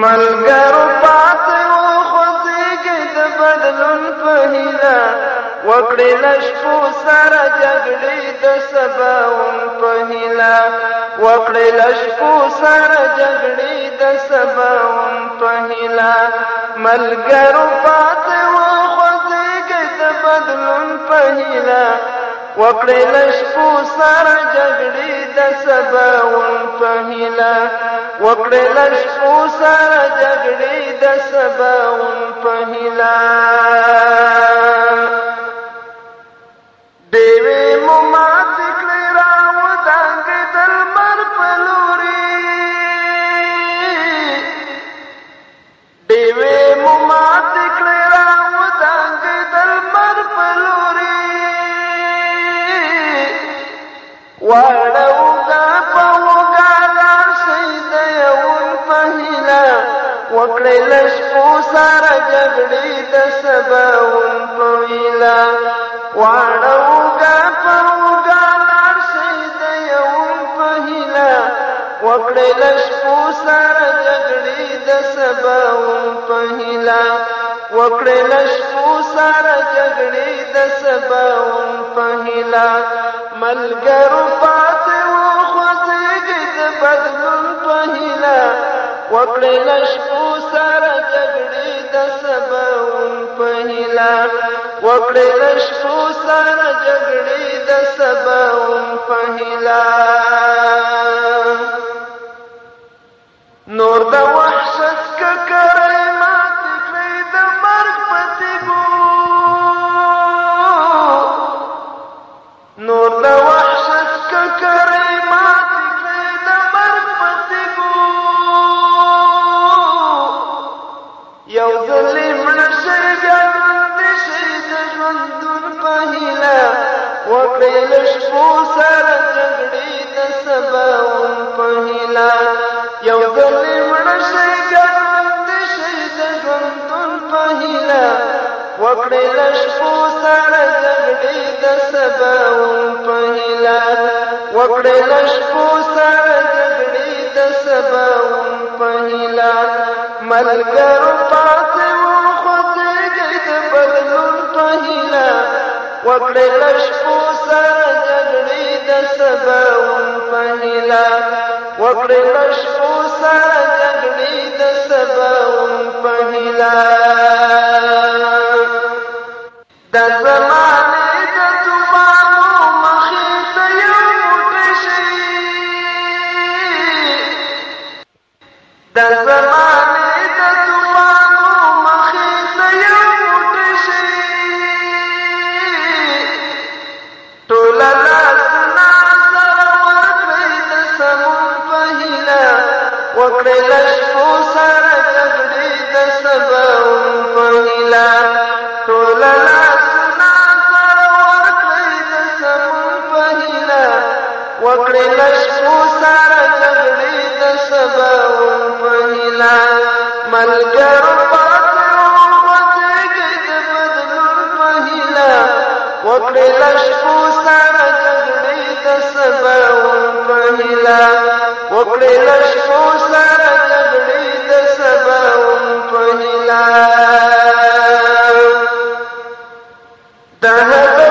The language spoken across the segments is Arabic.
ملګرو پاتې و خوځېږي د بدلون په هیله. وکړې لشپو سره جګړې د سباون په هیله. وکړې لشپو سره جګړې د سباون په هیله. ملګرو پاتې و خوځېږي د بدلون په هیله. وکړې لشپو سره جګړې د سباون په هیله وکړې لشپو سره جګړې د سباون په هیله دیوې مو وکړې لشپو سره جګړې د سباون په هیله واړوګه په وګا لار شي د یون په هیله وکړې لشپو سره جګړې د سباون په هیله وکړې لشپو سره جګړې د سباون په هیله ملګرو پاتې و خوځېږي د بدلون په هیله وکړې لشپو سره جګړې د سباون په هیله وکړې لشپو سره جګړې د سباون په هیله نور د وحشت ککرې ماتې کړې د مرګ په تیګو یو ځلې مړ شي بیا ژوند شي د ژوندون په هیله وکړې له شپو سره جګړې د سباون په هیله یو ځلې مړ شي بیا ژوند شي د ژوندون په هیله وکړې له شپو سره جګړې د سباون په هیله وکړې له شپو سره جګړې د سباون په هیله ملګرو پاتې و خوځېږي د بدلون په هیله وکړې له شپو سره جګړې د سباون په هیله وکړې له شپو سره جګړې د سباون په هیله د هیله ملګرو پاتې وخوځېږئ د بدلون په هیله وکړې شپو سره جګړې د سباون په هیله وکړې له شپو سره جګړې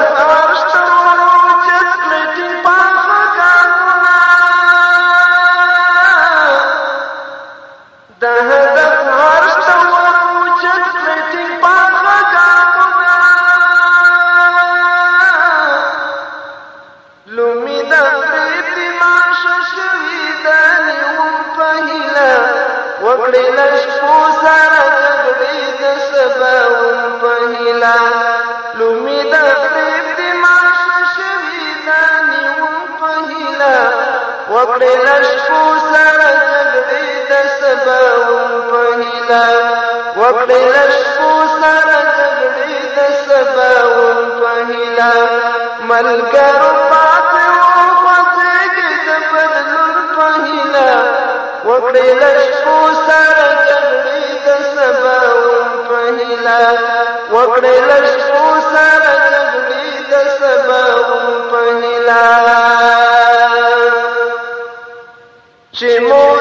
وکړې له شپو سره جګړې د سباون په هیله وکړې له شپو سره جګړې د سباون په هیله ملګرو پاتې و خوځېږي د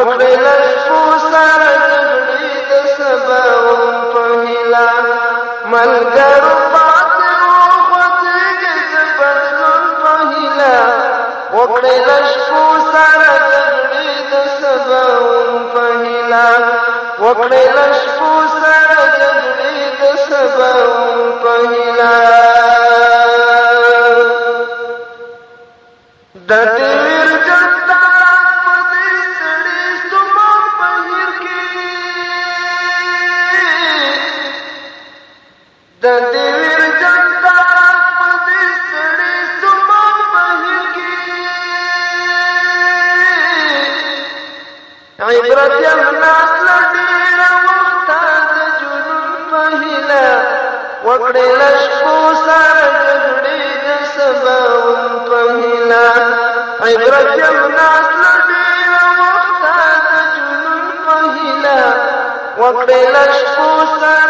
وکړې لشپو سره جګړې د سباون په هیله ملګرو وکړې لشپو سره جګړې د سباون په هیله وکړې لشپو سره جګړې د سباون په هیله د دې ور عبرت یم ناس لډیر وخت د جنون پهلا وکړې لشکو سره جګړې د سباون پهلا عبرت یم ناس لډیر وخت د جنون پهلا وکړې لشکو سره